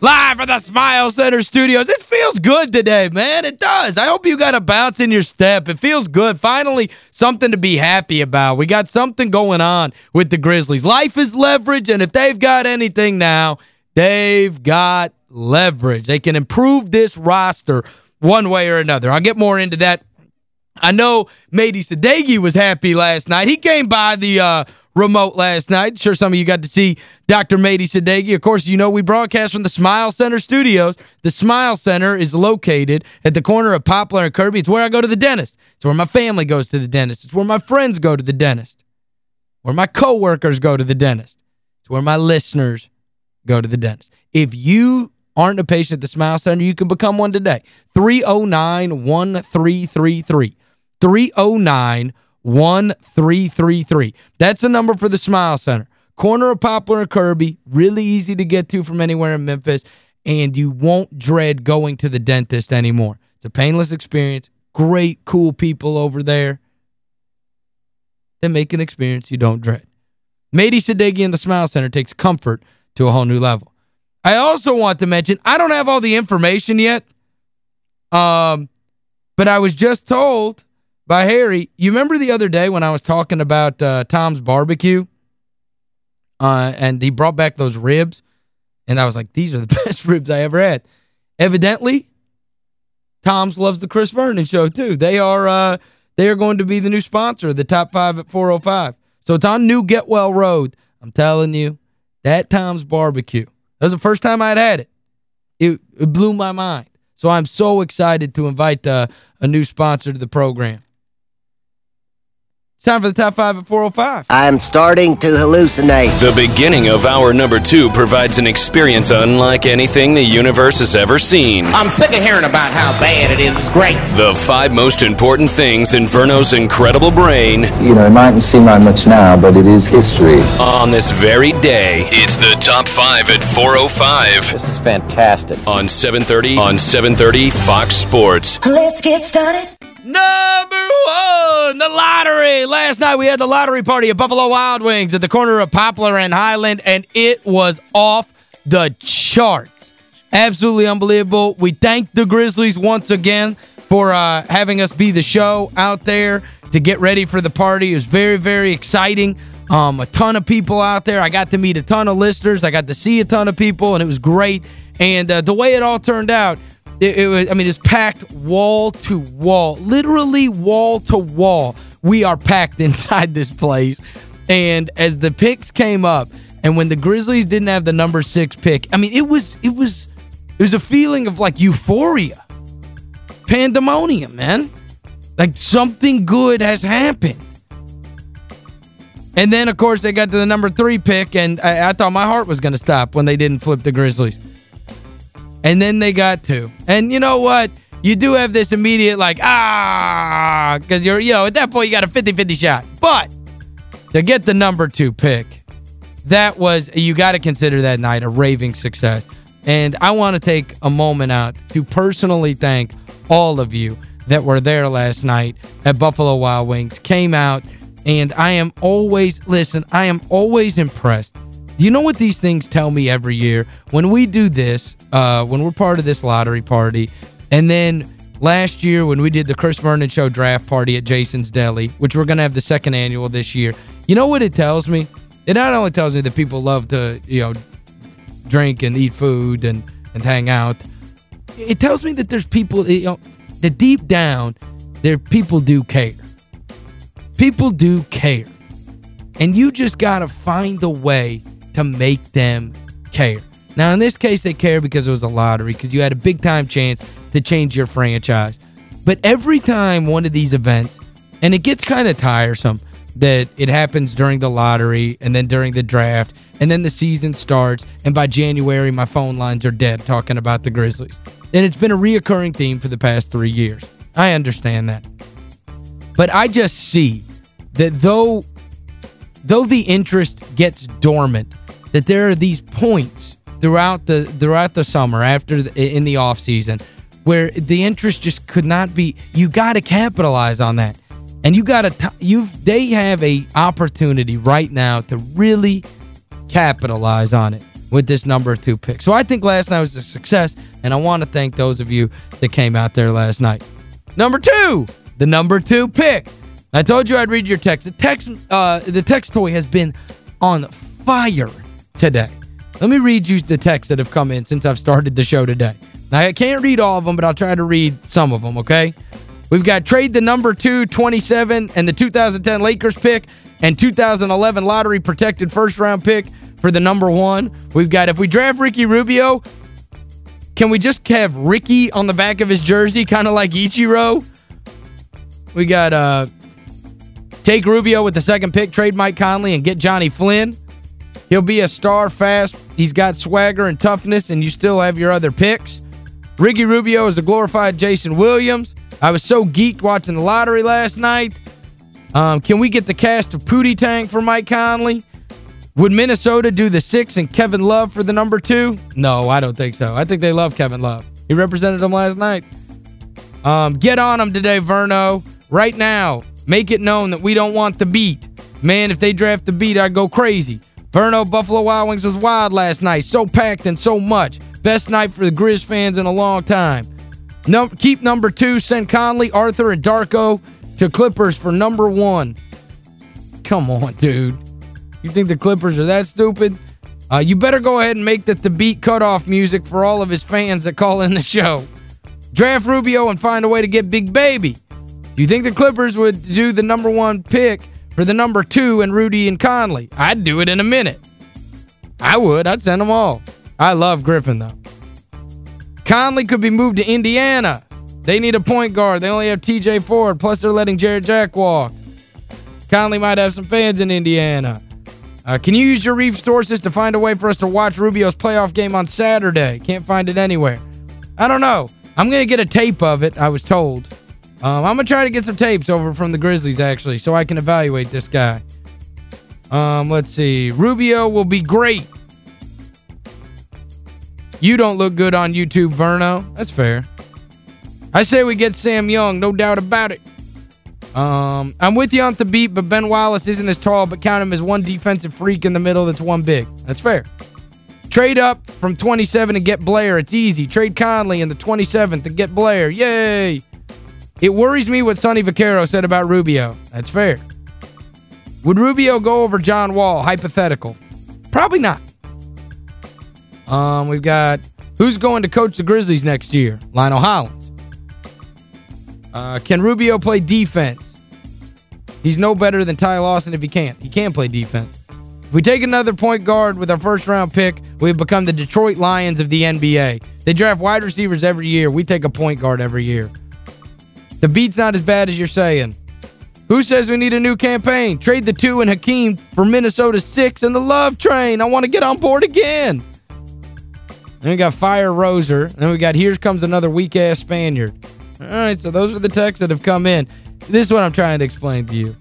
Live from the Smile Center Studios. It feels good today, man. It does. I hope you got a bounce in your step. It feels good. Finally, something to be happy about. We got something going on with the Grizzlies. Life is leverage, and if they've got anything now, they've got leverage. They can improve this roster one way or another. I'll get more into that. I know Mady Sadeghi was happy last night. He came by the uh, remote last night. Sure some of you got to see Dr. Mady Sadeghi. Of course, you know we broadcast from the Smile Center studios. The Smile Center is located at the corner of Poplar and Kirby. It's where I go to the dentist. It's where my family goes to the dentist. It's where my friends go to the dentist. Where my coworkers go to the dentist. It's where my listeners go to the dentist. If you aren't a patient at the Smile Center, you can become one today. 309-1333. 309-1333. That's the number for the Smile Center. Corner of Poplar and Kirby, really easy to get to from anywhere in Memphis, and you won't dread going to the dentist anymore. It's a painless experience. Great, cool people over there. They make an experience you don't dread. Mady Sadeghi and the Smile Center takes comfort to a whole new level. I also want to mention, I don't have all the information yet, um, but I was just told by Harry, you remember the other day when I was talking about uh, Tom's Barbecue? Uh, and he brought back those ribs. And I was like, these are the best ribs I ever had. Evidently, Tom's loves the Chris Vernon show too. They are uh, they are going to be the new sponsor of the Top 5 at 405. So it's on New Getwell Road. I'm telling you, that Tom's Barbecue. That was the first time I'd had it. It, it blew my mind. So I'm so excited to invite uh, a new sponsor to the program. It's time for the top five at 405. I'm starting to hallucinate. The beginning of hour number two provides an experience unlike anything the universe has ever seen. I'm sick of hearing about how bad it is. It's great. The five most important things in Verno's incredible brain. You know, it mightn't seem like much now, but it is history. On this very day, it's the top five at 405. This is fantastic. On 730, on 730 Fox Sports. Let's get started. Number one, the lottery. Last night we had the lottery party at Buffalo Wild Wings at the corner of Poplar and Highland, and it was off the charts. Absolutely unbelievable. We thank the Grizzlies once again for uh, having us be the show out there to get ready for the party. It was very, very exciting. Um, a ton of people out there. I got to meet a ton of listeners. I got to see a ton of people, and it was great. And uh, the way it all turned out, it, it, was I mean it's packed wall to wall literally wall to wall. We are packed inside this place. And as the picks came up and when the Grizzlies didn't have the number 6 pick I mean it was it was it was a feeling of like euphoria. Pandemonium man. Like something good has happened. And then of course they got to the number 3 pick and I, I thought my heart was going to stop when they didn't flip the Grizzlies and then they got two. And you know what? You do have this immediate, like, ah, because you're, you know, at that point you got a 50-50 shot. But to get the number two pick, that was, you got to consider that night a raving success. And I want to take a moment out to personally thank all of you that were there last night at Buffalo Wild Wings, came out, and I am always, listen, I am always impressed. You know what these things tell me every year? When we do this, uh, when we're part of this lottery party. And then last year when we did the Chris Vernon Show draft party at Jason's Deli, which we're going to have the second annual this year, you know what it tells me? It not only tells me that people love to, you know, drink and eat food and, and hang out. It tells me that there's people, you know, that deep down, there people do care. People do care. And you just got to find a way to make them care. Now, in this case, they care because it was a lottery, because you had a big-time chance to change your franchise. But every time one of these events, and it gets kind of tiresome that it happens during the lottery and then during the draft, and then the season starts, and by January, my phone lines are dead talking about the Grizzlies. And it's been a reoccurring theme for the past three years. I understand that. But I just see that though though the interest gets dormant, that there are these points throughout the throughout the summer after the, in the off season where the interest just could not be you got to capitalize on that and you got to you they have a opportunity right now to really capitalize on it with this number two pick. So I think last night was a success, and I want to thank those of you that came out there last night. Number two, the number two pick. I told you I'd read your text. The text, uh, the text toy has been on fire today. Let me read you the texts that have come in since I've started the show today. Now, I can't read all of them, but I'll try to read some of them, okay? We've got trade the number 2, 27, and the 2010 Lakers pick and 2011 lottery protected first round pick for the number one. We've got if we draft Ricky Rubio, can we just have Ricky on the back of his jersey, kind of like Ichiro? We got uh take Rubio with the second pick, trade Mike Conley, and get Johnny Flynn. He'll be a star fast. He's got swagger and toughness, and you still have your other picks. Ricky Rubio is a glorified Jason Williams. I was so geeked watching the lottery last night. Um, can we get the cast of Pootie Tang for Mike Conley? Would Minnesota do the six and Kevin Love for the number two? No, I don't think so. I think they love Kevin Love. He represented them last night. Um, get on them today, Verno. Right now, make it known that we don't want the beat. Man, if they draft the beat, I'd go crazy. Verno, Buffalo Wild Wings was wild last night. So packed and so much. Best night for the Grizz fans in a long time. Keep number two. Send Conley, Arthur, and Darko to Clippers for number one. Come on, dude. You think the Clippers are that stupid? Uh, you better go ahead and make that the beat cutoff music for all of his fans that call in the show. Draft Rubio and find a way to get Big Baby. Do you think the Clippers would do the number one pick for the number two and Rudy and Conley? I'd do it in a minute. I would. I'd send them all. I love Griffin, though. Conley could be moved to Indiana. They need a point guard. They only have T.J. Ford, plus they're letting Jarrett Jack walk. Conley might have some fans in Indiana. Uh, can you use your resources to find a way for us to watch Rubio's playoff game on Saturday? Can't find it anywhere. I don't know. I'm going to get a tape of it, I was told. Um, I'm going to try to get some tapes over from the Grizzlies, actually, so I can evaluate this guy. Um, let's see. Rubio will be great. You don't look good on YouTube, Verno. That's fair. I say we get Sam Young, no doubt about it. Um, I'm with you on the beat, but Ben Wallace isn't as tall, but count him as one defensive freak in the middle that's one big. That's fair. Trade up from 27 and get Blair. It's easy. Trade Conley in the 27th and get Blair. Yay! It worries me what Sonny Vaccaro said about Rubio. That's fair. Would Rubio go over John Wall? Hypothetical. Probably not. Um, we've got who's going to coach the Grizzlies next year? Lionel Hollins. Uh, can Rubio play defense? He's no better than Ty Lawson if he can't. He can play defense. If we take another point guard with our first round pick, we've become the Detroit Lions of the NBA. They draft wide receivers every year. We take a point guard every year. The beat's not as bad as you're saying. Who says we need a new campaign? Trade the two and Hakim for Minnesota six and the love train. I want to get on board again. Then we got Fire Roser. Then we got Here Comes Another Weak-Ass Spaniard. All right, so those are the texts that have come in. This is what I'm trying to explain to you.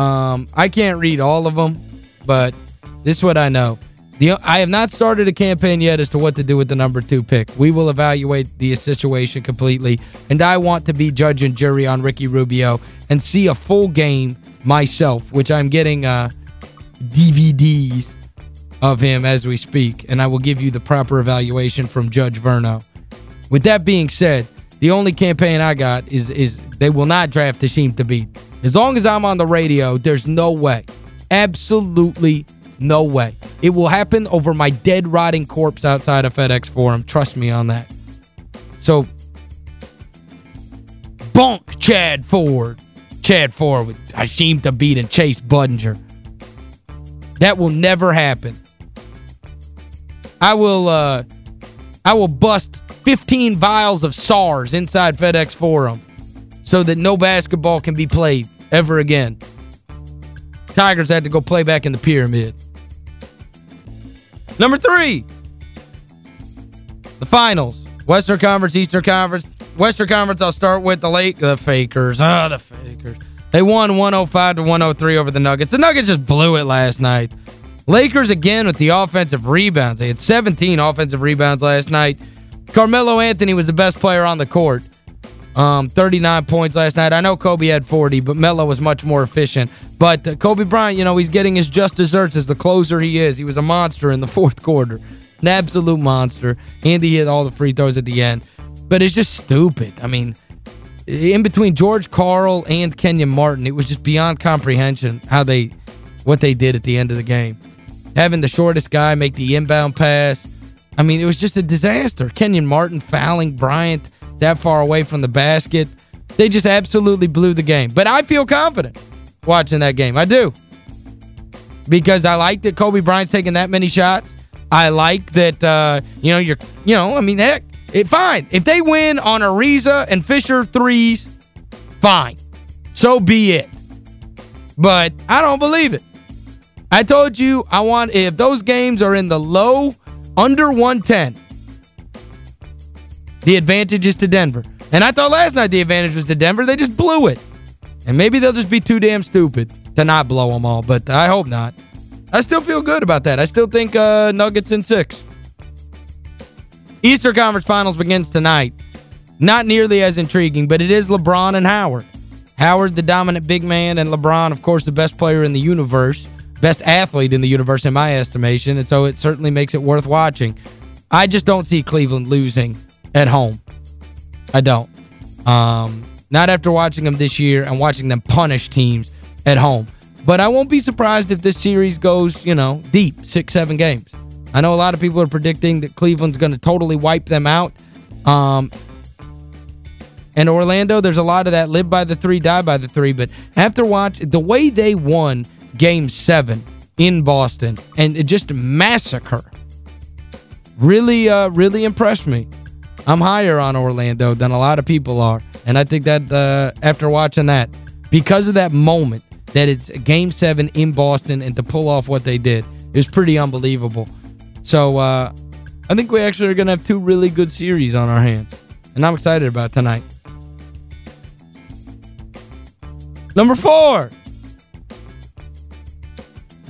Um, I can't read all of them, but this is what I know. The I have not started a campaign yet as to what to do with the number two pick. We will evaluate the situation completely, and I want to be judge and jury on Ricky Rubio and see a full game myself, which I'm getting uh, DVDs of him as we speak, and I will give you the proper evaluation from Judge Verno. With that being said, the only campaign I got is is they will not draft Hasheem Thabeet. As long as I'm on the radio, there's no way. Absolutely no way. It will happen over my dead, rotting corpse outside of FedEx Forum. Trust me on that. So, bonk Chad Ford. Chad Ford with Hasheem Thabeet and Chase Budinger. That will never happen. I will uh I will bust 15 vials of SARS inside FedEx Forum so that no basketball can be played ever again. Tigers had to go play back in the pyramid. Number three, the finals. Western Conference, Eastern Conference. Western Conference, I'll start with the late the Fakers. Ah, oh, the Fakers. They won 105 to 103 over the Nuggets. The Nuggets just blew it last night. Lakers again with the offensive rebounds. They had 17 offensive rebounds last night. Carmelo Anthony was the best player on the court. Um, 39 points last night. I know Kobe had 40, but Melo was much more efficient. But uh, Kobe Bryant, you know, he's getting his just desserts as the closer he is. He was a monster in the fourth quarter. An absolute monster. And he hit all the free throws at the end. But it's just stupid. I mean, in between George Karl and Kenyon Martin, it was just beyond comprehension how they what they did at the end of the game. Having the shortest guy make the inbound pass. I mean, it was just a disaster. Kenyon Martin fouling Bryant that far away from the basket. They just absolutely blew the game. But I feel confident watching that game. I do. Because I like that Kobe Bryant's taking that many shots. I like that, uh, you know, you're, you know, I mean, heck, it, fine. If they win on Ariza and Fisher threes, fine. So be it. But I don't believe it. I told you I want, if those games are in the low, under 110, the advantage is to Denver. And I thought last night the advantage was to Denver. They just blew it. And maybe they'll just be too damn stupid to not blow them all, but I hope not. I still feel good about that. I still think uh, Nuggets in six. Easter Conference Finals begins tonight. Not nearly as intriguing, but it is LeBron and Howard. Howard, the dominant big man, and LeBron, of course, the best player in the universe, best athlete in the universe in my estimation, and so it certainly makes it worth watching. I just don't see Cleveland losing at home. I don't. Um, not after watching them this year and watching them punish teams at home. But I won't be surprised if this series goes, you know, deep, six, seven games. I know a lot of people are predicting that Cleveland's going to totally wipe them out. Um, and Orlando, there's a lot of that live by the three, die by the three. But after watch, the way they won Game 7 in Boston and just massacre really, uh, really impressed me. I'm higher on Orlando than a lot of people are. And I think that uh, after watching that, because of that moment, that it's Game 7 in Boston and to pull off what they did is pretty unbelievable. So uh, I think we actually are going to have two really good series on our hands. And I'm excited about tonight. Number four.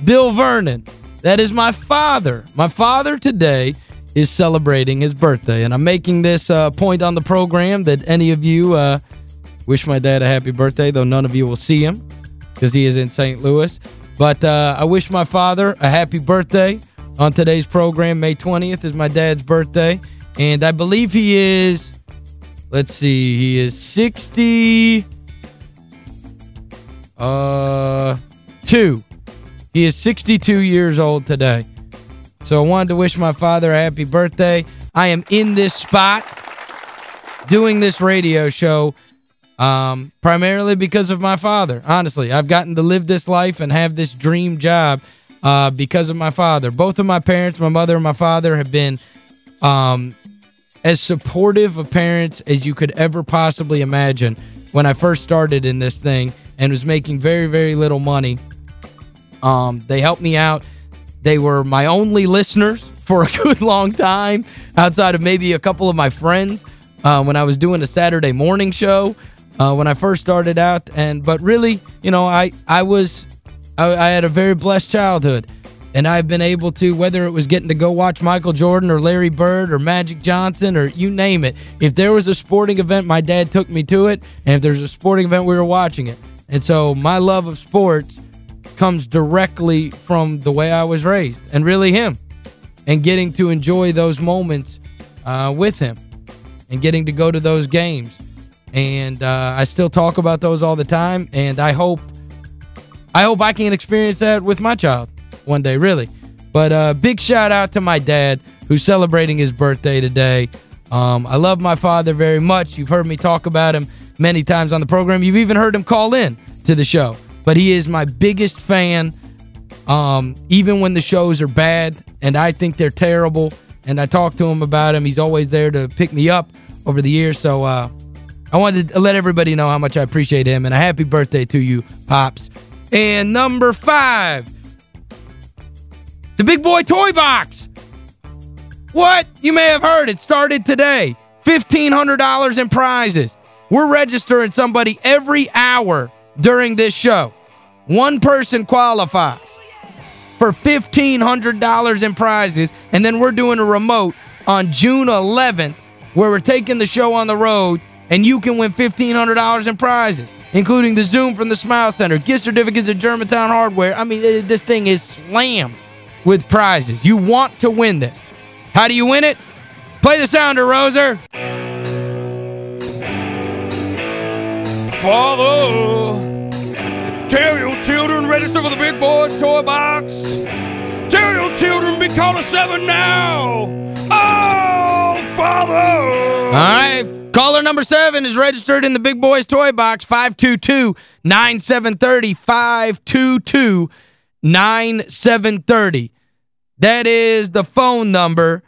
Bill Vernon. That is my father. My father today is celebrating his birthday. And I'm making this uh, point on the program that any of you uh, wish my dad a happy birthday, though none of you will see him because he is in St. Louis. But uh, I wish my father a happy birthday on today's program. May 20th is my dad's birthday. And I believe he is, let's see, he is 60, uh. He is 62 years old today. So I wanted to wish my father a happy birthday. I am in this spot doing this radio show um, primarily because of my father. Honestly, I've gotten to live this life and have this dream job uh, because of my father. Both of my parents, my mother and my father, have been um, as supportive of parents as you could ever possibly imagine when I first started in this thing and was making very, very little money. Um, they helped me out they were my only listeners for a good long time outside of maybe a couple of my friends uh, when I was doing a Saturday morning show uh, when I first started out. and But really, you know, I, I was I, I had a very blessed childhood. And I've been able to, whether it was getting to go watch Michael Jordan or Larry Bird or Magic Johnson or you name it. If there was a sporting event, my dad took me to it. And if there's a sporting event, we were watching it. And so my love of sports comes directly from the way I was raised and really him and getting to enjoy those moments uh, with him and getting to go to those games. And uh, I still talk about those all the time and I hope I hope I can experience that with my child one day, really. But uh, big shout out to my dad who's celebrating his birthday today. Um, I love my father very much. You've heard me talk about him many times on the program. You've even heard him call in to the show. But he is my biggest fan, um, even when the shows are bad and I think they're terrible. And I talk to him about him. He's always there to pick me up over the years. So uh, I wanted to let everybody know how much I appreciate him. And a happy birthday to you, Pops. And number five, the Big Boy Toy Box. What? You may have heard it started today. $1,500 in prizes. We're registering somebody every hour during this show. One person qualifies for $1,500 in prizes, and then we're doing a remote on June 11th where we're taking the show on the road, and you can win $1,500 in prizes. including the Zoom from the Smile Center, gift certificates at Germantown Hardware. I mean, this thing is slammed with prizes. You want to win this. How do you win it? Play the sounder, Roser. Father, tell your children register for the big boys toy box. Tell your children be calling seven now. Oh, Father. All right. Caller number seven is registered in the Big Boys Toy Box, 522-9730, 522-9730. That is the phone number